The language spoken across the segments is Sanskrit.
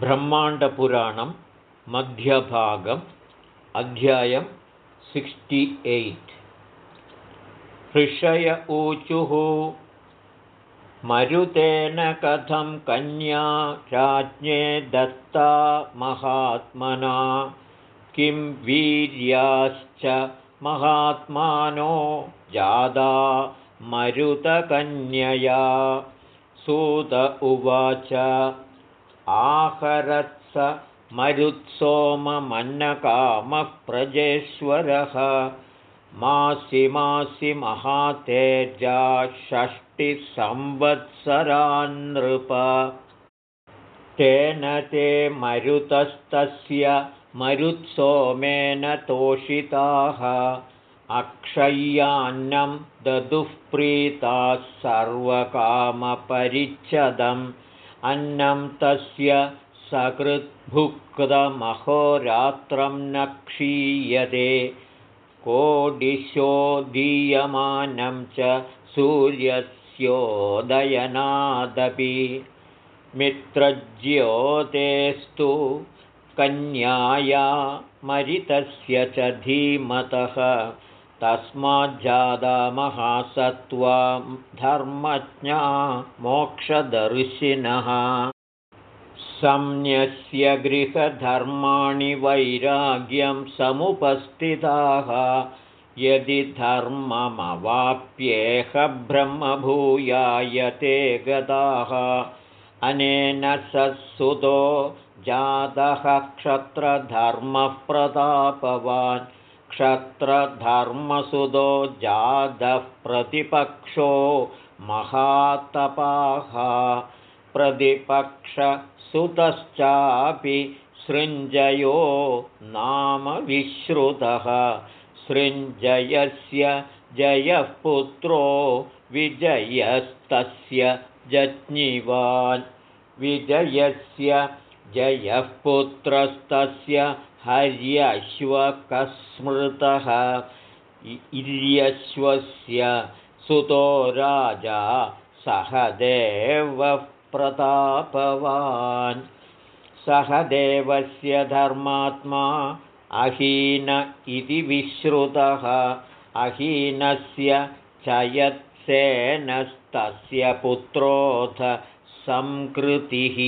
ब्रह्माण्डपुराणं मध्यभागम् अध्यायं सिक्स्टि एय्ट्। ऋषय ऊचुः मरुतेन कथं कन्या राज्ञे दत्ता महात्मना किं वीर्याश्च महात्मानो जादा मरुतकन्यया? सूत उवाच आहरत्स मरुत्सोममन्नकामः प्रजेश्वरः मासि मासि महातेजा षष्टिसंवत्सरान्नृप तेन ते मरुतस्तस्य मरुत्सोमेन तोषिताः। अक्षय्यान्नं ददुःप्रीताः सर्वकामपरिच्छदम् अन्नं तस्य सकृद्भुक्तमहोरात्रं न क्षीयते कोडिशो दीयमानं च सूर्यस्योदयनादपि। मित्रज्योतेस्तु कन्याया मरितस्य च धीमतः तस्माज्जादा महासत्त्वां धर्मज्ञा मोक्षदर्शिनः। संन्यस्य गृहधर्माणि वैराग्यं समुपस्थिताः। यदि धर्ममवाप्येह ब्रह्मभूयाय ते गताः अनेन सत्सुतो जातः क्षत्रधर्मः प्रतापवान् क्षत्रधर्मसुतो जातः प्रतिपक्षो महातपाः। प्रतिपक्षसुतश्चापि सृञ्जयो नाम विश्रुतः। सृञ्जयस्य जयः पुत्रो विजयस्तस्य जज्ञिवान्। विजयस्य जयः पुत्रस्तस्य हर्यश्वकस्मृतः इर्यश्वस्य सुतो राजा सहदेवः प्रतापवान् सहदेवस्य धर्मात्मा अहीन इति विश्रुतः। अहीनस्य चयत्सेनस्तस्य पुत्रोऽथ संकृतिः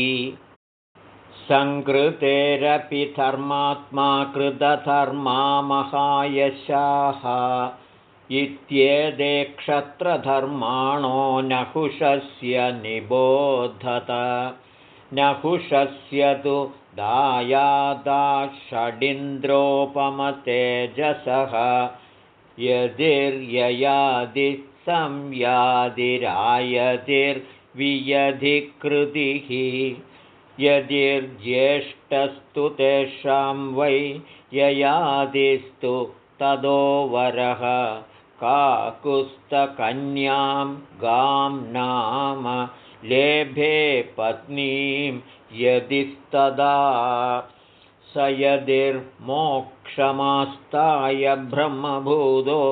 सङ्कृतेरपि धर्मात्मा कृतधर्मा महायशाः इत्येते क्षत्रधर्माणो नहुषस्य निबोधत। नहुषस्य तु दायादा षडिन्द्रोपमतेजसः यदिर्ययादिसंयादिरायतिर्वियधिकृतिः यदिर्ज्येष्ठस्तु तेषां वै ययादिस्तु तदो वरः। काकुस्तकन्यां गां नाम लेभे पत्नीं यदिस्तदा। स यदिर्मोक्षमास्ताय ब्रह्मभूतो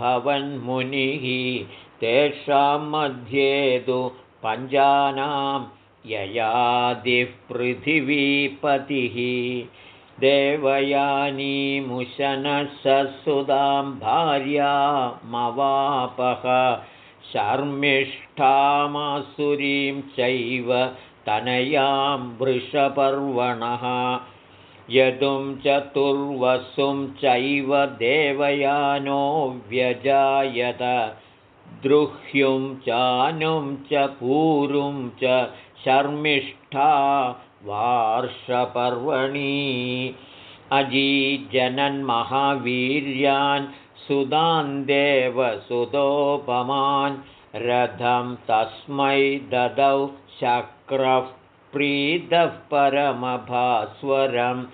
भवन्मुनिः तेषां मध्ये तु पञ्चानां ययादिः पृथिवीपतिः देवयानीमुशनसुदां भार्यामवापः शर्मिष्ठामासुरीं चैव तनयां वृषपर्वणः। यदुं चतुर्वसुं चैव देवयानो व्यजायत द्रुह्युं चानुं च पूरुं च शर्मिष्ठा वार्षपर्वणि। अजीजनन्महावीर्यान् सुदान् देवसुतोपमान् रथं तस्मै ददौ शक्रः प्रीतः परमभास्वरम्।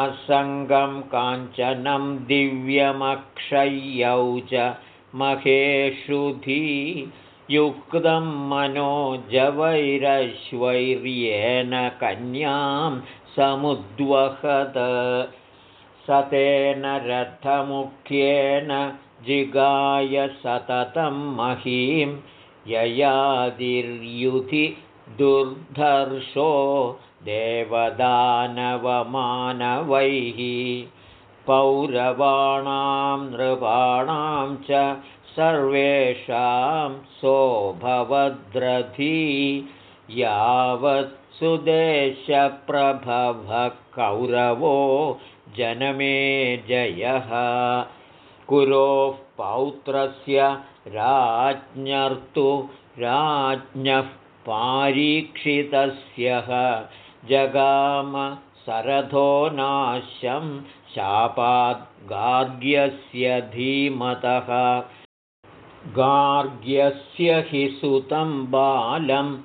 असङ्गं काञ्चनं दिव्यमक्षय्यौ च महेषुधी युक्तं मनोजवैरश्वैर्येण कन्यां समुद्वहत। स तेन रथमुख्येन जिगाय सततं महीं ययादिर्युधि दुर्धर्षो देवदानवमानवैः। पौरवाणां नृपाणां च सर्वेषां सुदेशप्रभवः कौरवो जनमे जयः। कुरोः पौत्रस्य राज्ञर्तु राज्ञः पारीक्षितस्य। जगाम सरथो नाश्यं शापाद्गार्ग्यस्य धीमतः गार्ग्यस्य हि सुतं बालं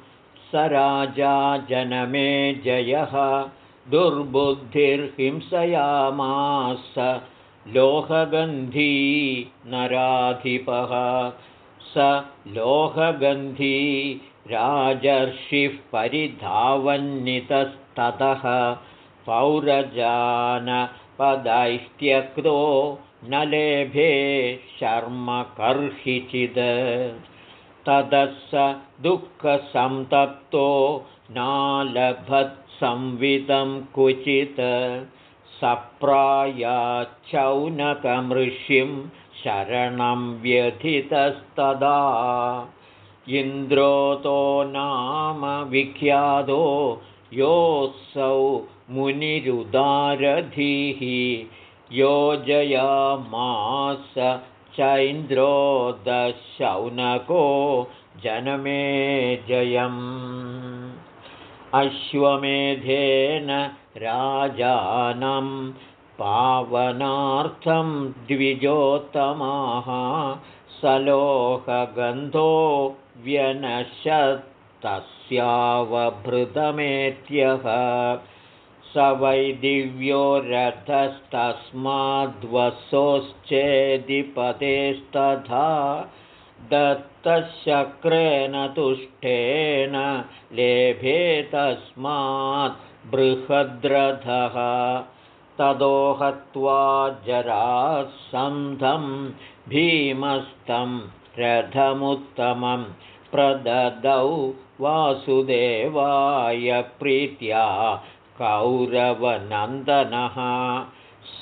स राजा जनमे जयः। दुर्बुद्धिर्हिंसयामास लोहगन्धी नराधिपः। स लोहगन्धी राजर्षिः परिधावन्नितस्ततः पौरजानपदैत्यक्तो न लेभे शर्मकर्हिचिद् ततः स दुःखसन्तप्तो नालभत्संवितं क्वचित् सप्रायाच्छौनकमृषिं शरणं व्यथितस्तदा। इन्द्रोतो नाम विख्यातो योऽसौ मुनिरुदारधीः। योजयामास चैन्द्रोदशौनको जनमे जयम्। अश्वमेधेन राजानं पावनार्थं द्विजोत्तमाः। सलोकगन्धो व्यनशत्तस्यावभृतमेत्यः स वै दिव्यो रथस्तस्माद्वसोश्चेदिपतेस्तथा दत्तशक्रेण तुष्टेन लेभे तस्मात् बृहद्रथः। तदोहत्वा जरासन्धं भीमस्तं रथमुत्तमं प्रददौ वासुदेवाय प्रीत्या कौरवनन्दनः।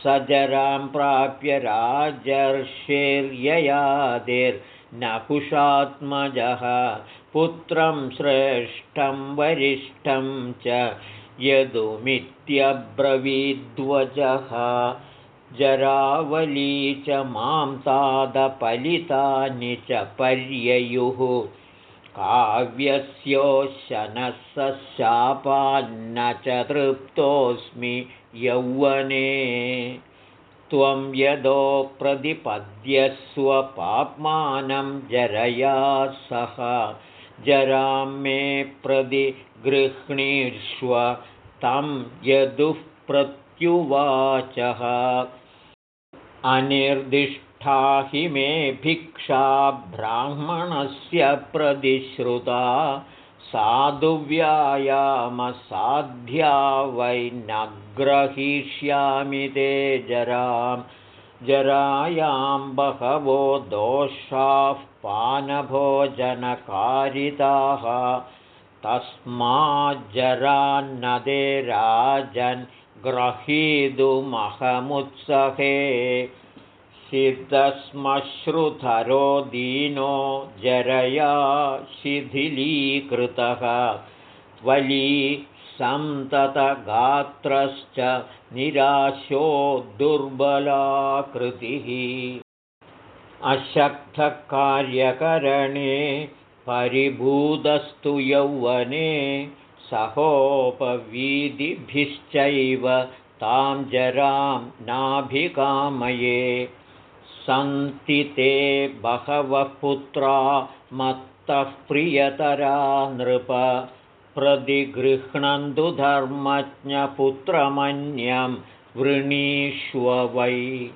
सजरां प्राप्य राजर्षिर्ययादिर्नकुशात्मजः पुत्रं श्रेष्ठं वरिष्ठं च यदुमित्यब्रवीद्वजः। जरावली च मां तादपलितानि च पर्ययुः काव्यस्योशनः शापान्न च तृप्तोऽस्मि यौवने। त्वं यदो प्रतिपद्यस्वपाप्मानं जरां मे प्रतिगृह्णीष्व तं यदुः प्रत्युवाचः अनिर्दिष्ट हि मे भिक्षा ब्राह्मणस्य प्रतिश्रुता। साधुव्यायामसाध्या वै न ग्रहीष्यामि ते जरां जरायां बहवो दोषाः पानभोजनकारिताः। तस्माज्जरान्नदे राजन् ग्रहीतुमहमुत्सहे सिद्धश्मश्रुधरो दीनो जरया शिथिलीकृतः। वली सन्ततगात्रश्च निराशो दुर्बलाकृतिः। अशक्तकार्यकरणे परिभूतस्तु यौवने सहोपवीदिभिश्चैव तां जरां नाभिकामये सन्ति ते बहवः पुत्रा मत्तः प्रियतरा नृप प्रतिगृह्णन्तु धर्मज्ञपुत्रमन्यं वृणीष्व वै।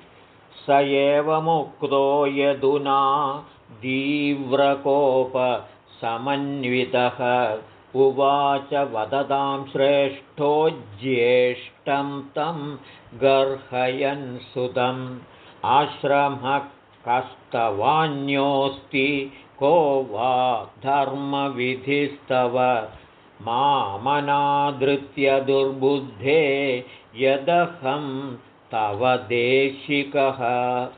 स एव मुक्तो यदुना दीव्रकोपसमन्वितः उवाच वदतां श्रेष्ठो ज्येष्ठं तं गर्हयन् सुतम् आश्रमः कस्तवान्योऽस्ति को वा धर्मविधिस्तव मामनादृत्य दुर्बुद्धे यदहं तव देशिकः।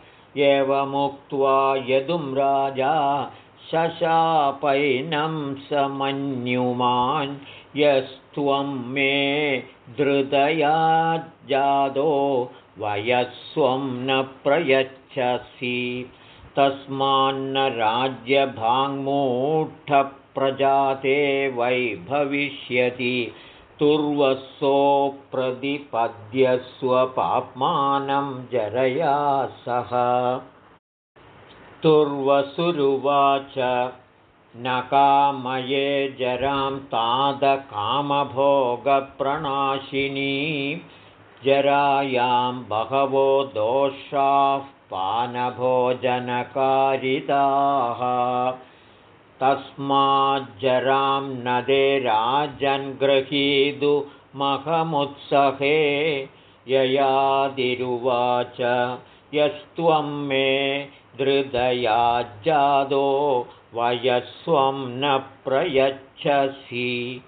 एवमुक्त्वा यदुं राजा शशापैनं समन्युमान् यस्त्वं मे धृतयाज्जादो वयस्वं न प्रयच्छसि। तस्मान्न राज्यभाङ्मूढप्रजाते वै भविष्यति। तुर्वसोप्रतिपद्यस्वपाप्मानं जरया सह। तुर्वसुरुवाच न कामये जरां तादकामभोगप्रणाशिनी जरायां बहवो दोषाः पानभोजनकारिताः। तस्माज्जरां नदे राजन्गृहीतुमहमुत्सहे ययादिरुवाच यस्त्वं मे धृदयाज्जादो वयस्वं न प्रयच्छसि।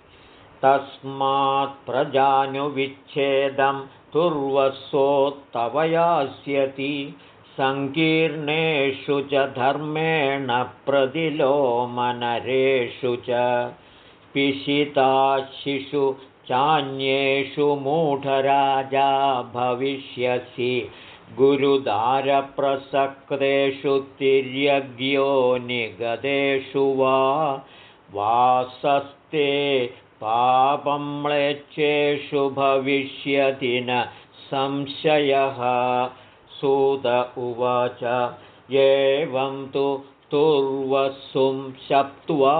तस्मात् प्रजानुविच्छेदं तुर्वसोत्तव यास्यति सङ्कीर्णेषु च धर्मेण प्रतिलोमनरेषु च। पिशिताशिषु चान्येषु मूढराजा भविष्यसि। गुरुदारप्रसक्तेषु तिर्यज्ञो निगतेषु वा वासस्ते पापम्लेच्छेषु भविष्यति न संशयः। सूत उवाच एवं तु तुर्वसुं शप्त्वा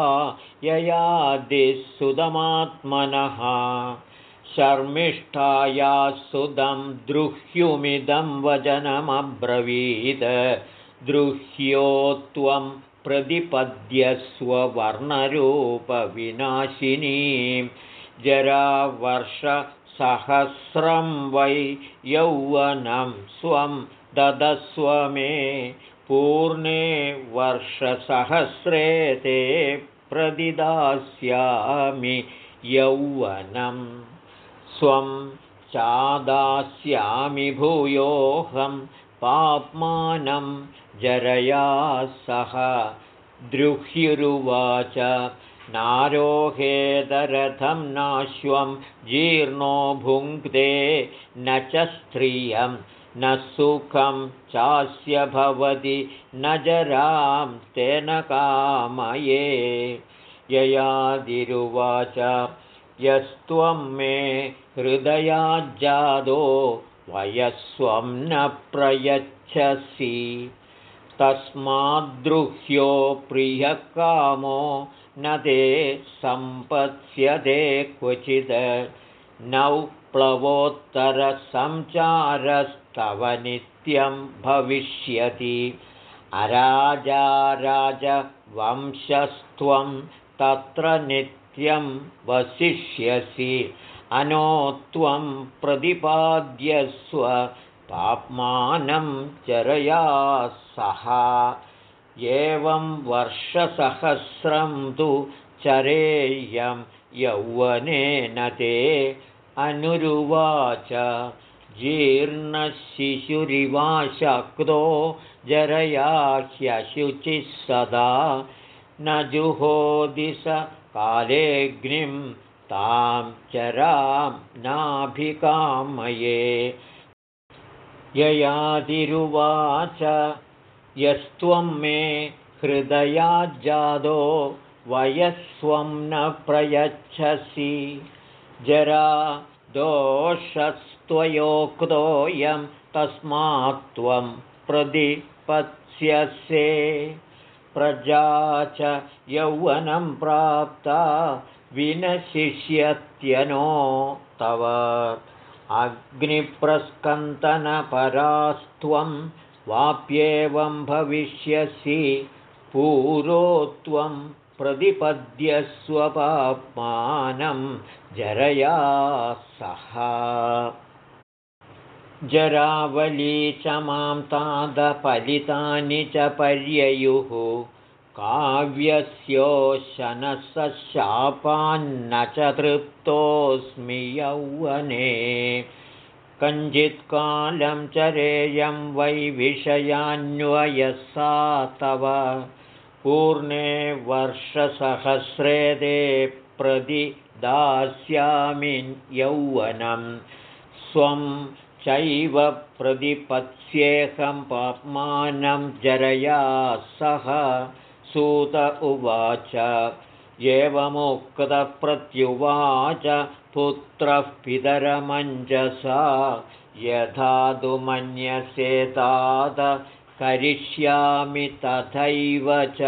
ययादिसुदमात्मनः शर्मिष्ठाया सुदं द्रुह्युमिदं वचनमब्रवीद द्रुह्यो त्वं प्रतिपद्यस्ववर्णरूपविनाशिनीं जरावर्षसहस्रं वै यौवनं स्वं ददस्व मे पूर्णे वर्षसहस्रे ते प्रतिदास्यामि यौवनम् स्वं चादास्यामि भूयोऽहं पाप्मानं जरया सह द्रुह्युरुवाच नारोहेदरथं नाश्वं जीर्णो भुङ्क्ते न च स्त्रियं न सुखं चास्य भवति न जरां तेन कामये। ययादिरुवाच यस्त्वं मे हृदयाज्जादो वयस्वं न प्रयच्छसि तस्माद्रुह्यो प्रियकामो न ते सम्पत्स्यते क्वचित् नौ प्लवोत्तरसञ्चारस्तव नित्यं भविष्यति। अराजाराजवंशस्त्वं तत्र नित्यं वसिष्यसि। अनो त्वं प्रतिपाद्यस्व पाप्मानं चरया सह। एवं वर्षसहस्रं तु चरेयं यौवनेन ते अनुरुवाच। जीर्णशिशुरिवाशक्तो जरया ह्यशुचिः सदा। न जुहोदिश कालेऽग्निं तां चरां नाभिकामये ययादिरुवाच यस्त्वं मे हृदयाज्जादो वयस्वं न प्रयच्छसि। जरा दोषस्त्वयोक्तोऽयं तस्मात् त्वं प्रतिपत्स्यसे। प्रजा च यौवनं प्राप्ता विनशिष्यत्यनो तव अग्निप्रस्कन्तनपरास्त्वं वाप्येवं भविष्यसि पूरो त्वं प्रतिपद्यस्वपाप्मानं जरया सह। जरावली च मां तादपलितानि च पर्ययुः काव्यस्योशनसशापान्न च तृप्तोऽस्मि यौवने। कञ्चित्कालं चरेयं वै विषयान्वयसा तव। पूर्णे वर्षसहस्रे दे प्रति दास्यामि यौवनं। स्वं चैव प्रतिपत्स्येऽहं पाप्मानं जरया सह सूत उवाच। एवमुक्तप्रत्युवाच पुत्रः पितरमञ्जसा। यथा तु मन्यसेताद करिष्यामि तथैव च।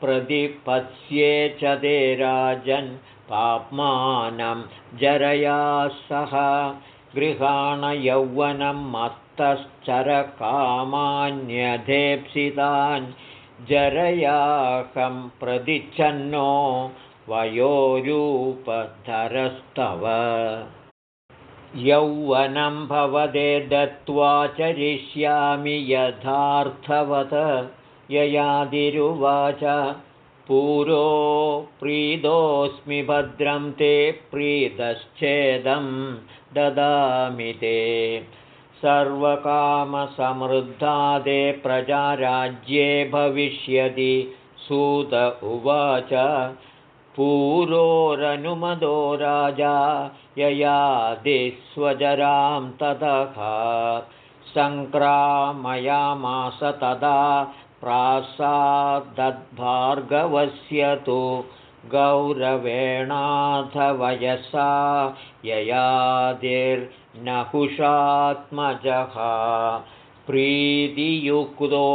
प्रतिपत्स्ये च ते राजन् पाप्मानं जरया सह। गृहाणयौवनं मत्तश्चरकामान्यधेप्सितान् जरयाकं प्रतिच्छन्नो वयोरूपधरस्तव। यौवनं भवदे दत्त्वा चरिष्यामि यथार्थवत् ययादिरुवाच। पुरो प्रीदोऽस्मि भद्रं ते प्रीतश्चेदं ददामि ते सर्वकामसमृद्धादे प्रजाराज्ये भविष्यति। सूत उवाच पूरोरनुमदो राजा ययादिस्वजरां ततः। सङ्क्रामयामास तदा प्रासादद्भार्गवस्य तु गौरवेणाथवयसा ययादिर्नहुषात्मजः। प्रीतियुक्तो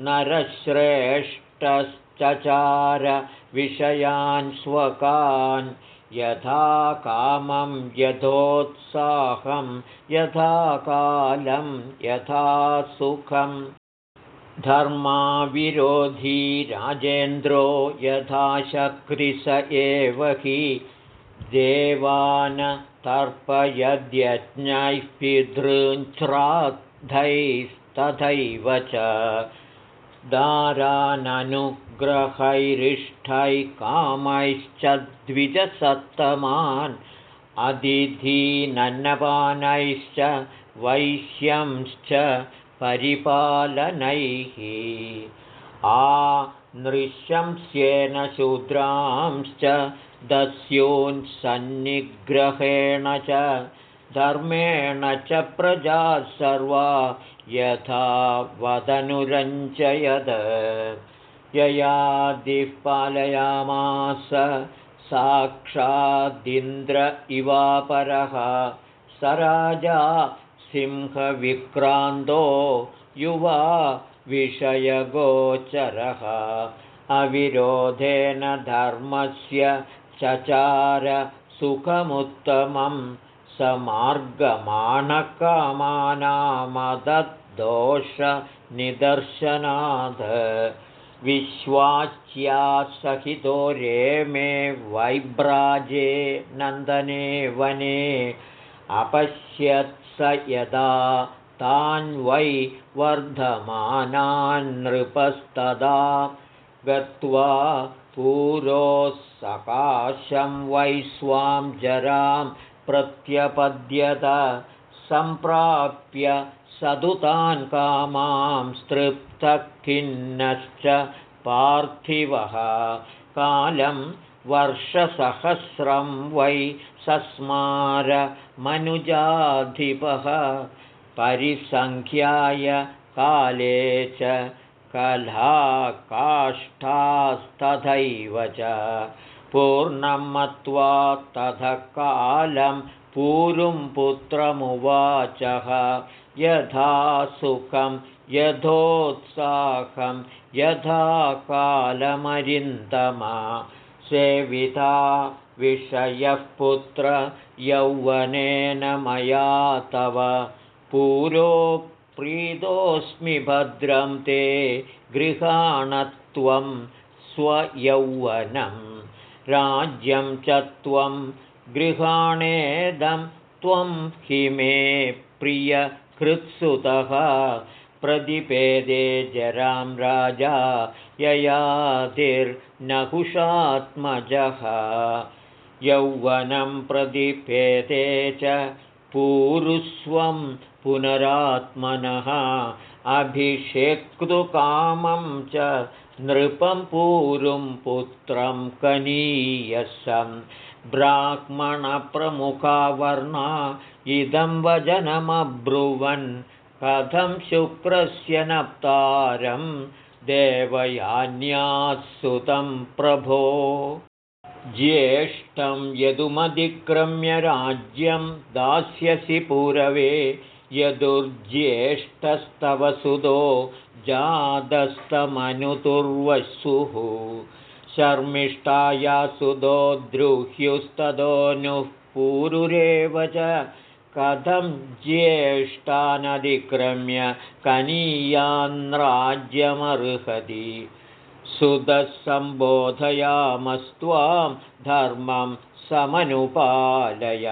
नरश्रेष्ठश्चचार विषयान् स्वकान् यथा कामं यथोत्साहं यथा कालं यथा सुखम् धर्माविरोधी राजेन्द्रो यथा शक्रिस एव हि देवान् तर्पयद्यज्ञैः पितृच्छ्राद्धैस्तथैव च दाराननुग्रहैरिष्ठैः कामैश्च द्विजसत्तमान् अदिधीनन्नपानैश्च वैश्यंश्च परिपालनैः। आ नृशंस्येन शूद्रांश्च दस्यून्सन्निग्रहेण च धर्मेण च प्रजा सर्वा यथा वदनुरञ्जयद। ययादिः पालयामास साक्षादिन्द्र इवापरः। स राजा सिंहविक्रान्तो युवा विषयगोचरः। अविरोधेन धर्मस्य चचार सुखमुत्तमं स मार्गमाणकामानामदद्दोषनिदर्शनात् विश्वाच्या सहितो रेमे वैभ्राजे नन्दने वने अपश्यत् स यदा तान् वै वर्धमानान् नृपस्तदा गत्वा पुरोः सकाशं वै स्वां जरां प्रत्यपद्यत सम्प्राप्य सदुतान् कामां स्तृप्तखिन्नश्च पार्थिवः। कालं वर्षसहस्रं वै सस्मार मनुजाधिपः। परिसङ्ख्याय काले च कलाकाष्ठास्तथैव च। पूर्णं मत्वा ततः कालं पूरुं पुत्रमुवाचः। यथा सुखं यथोत्साहं यथा कालमरिन्दमा। सेविता विषयः पुत्र यौवनेन मया तव। पुरो प्रीतोऽस्मि भद्रं ते गृहाणत्वं स्वयौवनं। राज्यं च त्वं गृहाणेदं त्वं हि मे प्रियकृत्सुतः। प्रतिपेदे जरां राजा ययातिर्नहुषात्मजः यौवनं प्रतिपेदे च पूरुस्वं पुनरात्मनः। अभिषेक्तुकामं च नृपं पूरुं पुत्रं कनीयसं। ब्राह्मणप्रमुखा वर्णा इदं वचनमब्रुवन् कथं शुक्रस्य नप्तारं देवयान्यात्सुतं प्रभो ज्येष्ठं यदुमधिक्रम्य राज्यं दास्यसि पूरवे यदुर्ज्येष्ठस्तव सुतो जातस्तमनुतुर्वसुः। शर्मिष्ठाया सुतो द्रुह्युस्तदोनुः पूरुरेव च कथं ज्येष्ठानधिक्रम्य कनीयान्राज्यमर्हति सुतः सम्बोधयामस्त्वां धर्मं समनुपालय।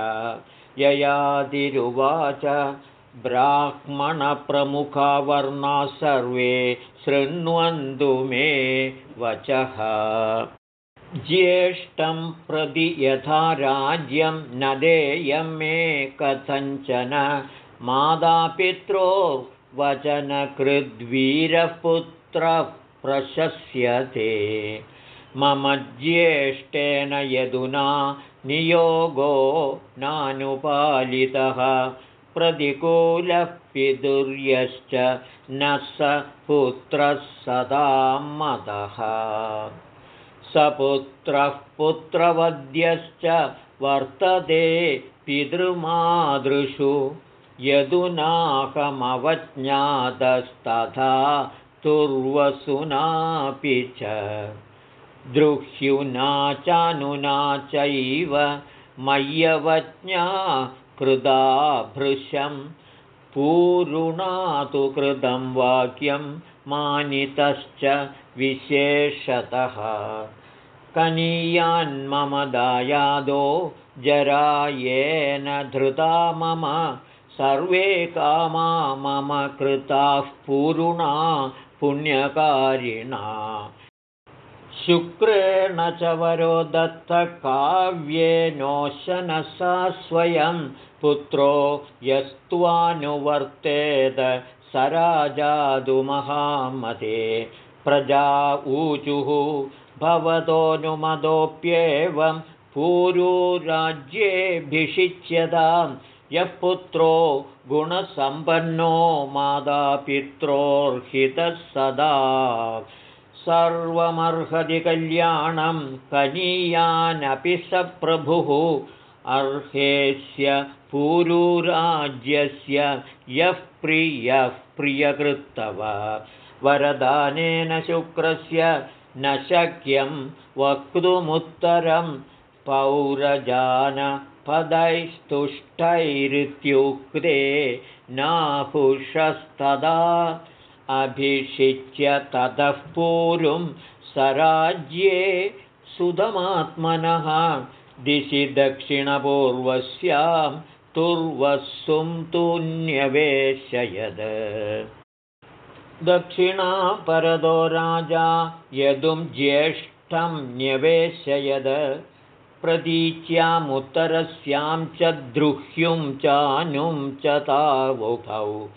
ययादिरुवाच ब्राह्मणप्रमुखा वर्णाः सर्वे शृण्वन्तु मे वचः। ज्येष्ठं प्रति यथा राज्यं न देयं मे कथञ्चन मातापित्रोर्वचनकृद्वीरः पुत्रः प्रशस्यते। मम ज्येष्ठेन यदुना नियोगो नानुपालितः। प्रतिकूलः पितुर्यश्च न स पुत्रः सदां मतः सपुत्रः पुत्रवद्यश्च वर्तते पितृमातृषु। यदुनाहमवज्ञातस्तथा तुर्वसुनापि च। द्रुह्युना चानुना चैव मय्यवज्ञा कृदा भृशं पूरुणा तु कृतं वाक्यं मानितश्च विशेषतः। कनीयान्मम दायादो जरायेन धृता मम। सर्वे कामा मम कृताः पूरुणा पुण्यकारिणा। शुक्रेण च वरो दत्तकाव्येनोशनसा स्वयं पुत्रो यस्त्वानुवर्तेद स राजादुमहामते प्रजा ऊचुः भवतोऽनुमतोऽप्येवं पूर्वराज्येऽभिषिच्यतां यः पुत्रो गुणसम्पन्नो मातापित्रोर्हितः सदा। सर्वमर्हति कल्याणं कनीयानपि स प्रभुः। अर्हेस्य पूरुराज्यस्य यः प्रियः प्रियकृत्तव। वरदानेन शुक्रस्य न शक्यं वक्तुमुत्तरं पौरजानपदैस्तुष्टैरित्युक्ते नाहुषस्तदा अभिषिच्य ततः पूरुं सराज्ये सुधमात्मनः दिशि दक्षिणपूर्वस्यां तुर्वस्सुं तु न्यवेशयद दक्षिणापरदो राजा यदुं ज्येष्ठं न्यवेशयद प्रतीच्यामुत्तरस्यां च द्रुह्युं चानुं च तावुभौ।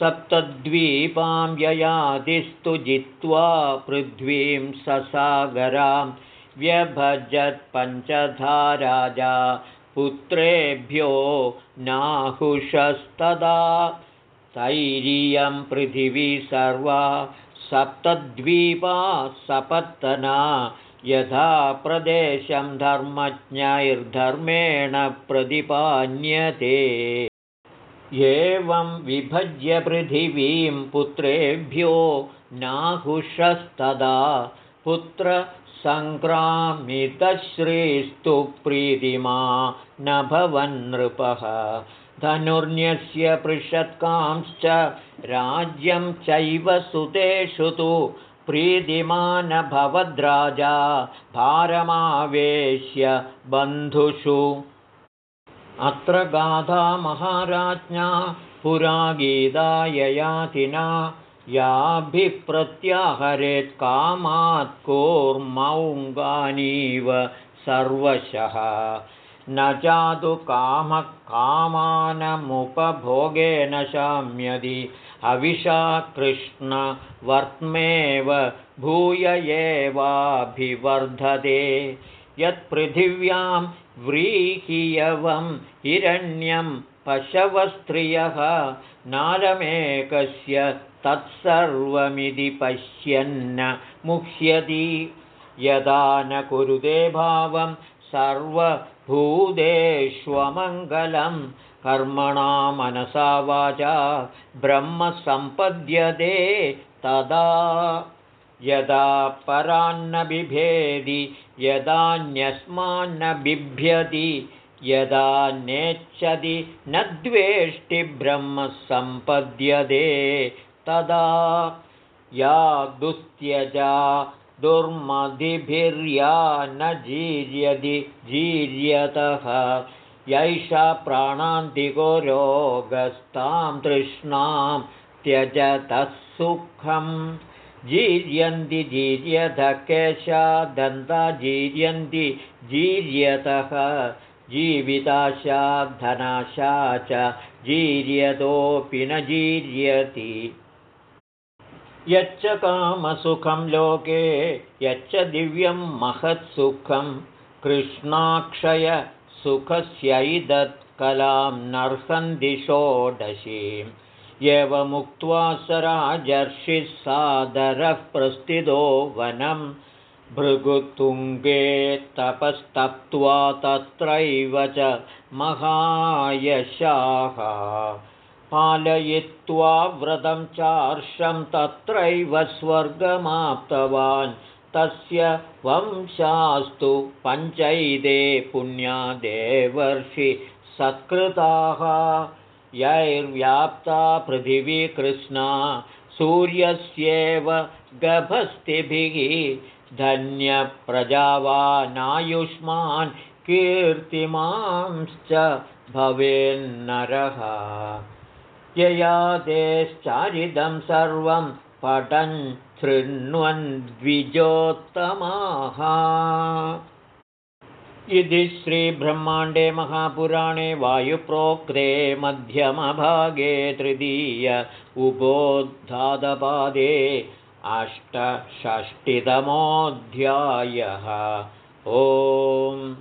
सप्तद्वीपां ययादिस्तु जित्वा पृथ्वीं ससागरां व्यभजत्पञ्चधा राजा पुत्रेभ्यो नाहुषस्तदा। तैरियं पृथिवी सर्वा। सप्तद्वीपा सपत्तना यथा प्रदेशं धर्मज्ञैर्धर्मेण प्रतिपान्यते। एवं विभज्य पृथिवीं पुत्रेभ्यो नाहुषस्तदा पुत्रसङ्क्रामितश्रीस्तु प्रीतिमा न भवन्नृपः धनुर्न्यस्य पृषत्कांश्च राज्यं चैव सुतेषु तु प्रीतिमानभवद्राजा भारमावेश्य बन्धुषु। अत्र गाथा महाराज्ञा पुरा गीताययातिना याभिप्रत्याहरेत् कामात् कूर्मौङ्गानीव सर्वशः। न जातु कामः कामानमुपभोगेन शाम्यदि अविशा कृष्णवर्त्मेव भूय एवाभिवर्धते। यत्पृथिव्यां व्रीहियवं हिरण्यं पशवस्त्रियः नालमेकस्य तत्सर्वमिति पश्यन्न मुह्यति। यदा न कुरुते भावं सर्वभूतेष्वमङ्गलं कर्मणा मनसा वाचा ब्रह्मसम्पद्यते तदा। यदा परान्न बिभेदि यदान्यस्मान्न बिभ्यति यदा नेच्छति न द्वेष्टि ब्रह्मसम्पद्यते तदा। या दुस्त्यजा दुर्मदिभिर्या न जीर्यदि जीर्यतः। यैषा प्राणान्तिको रोगस्तां तृष्णां त्यजतः सुखं जीर्यन्ति जीर्यतः केशा दन्ता जीर्यन्ति जीर्यतः। जीविताशा धनाशा च जीर्यतोऽपि न जीर्यति यच्च कामसुखं लोके यच्च दिव्यं महत्सुखं। कृष्णाक्षयसुखस्यैदत्कलां षोडशीम् एवमुक्त्वा स राजर्षिः सादरः प्रस्थितो वनं। भृगुतुङ्गे तपस्तप्त्वा तत्रैव च महायशाः पालयित्वा व्रतं चार्षं तत्रैव स्वर्गमाप्तवान्। तस्य वंशास्तु पञ्चैदे पुण्यादेवर्षि सत्कृताः। यैर्व्याप्ता पृथिवी कृष्णा सूर्यस्येव गभस्तिभिः धन्यप्रजावानायुष्मान् कीर्तिमांश्च भवेन्नरः ययादेश्चारिदं सर्वं पठन् शृण्वन् द्विजोत्तमाः। इति श्रीब्रह्माण्डे महापुराणे वायुप्रोक्ते मध्यमभागे तृतीय उपोद्धातपादे अष्टषष्टितमोऽध्यायः। ओम्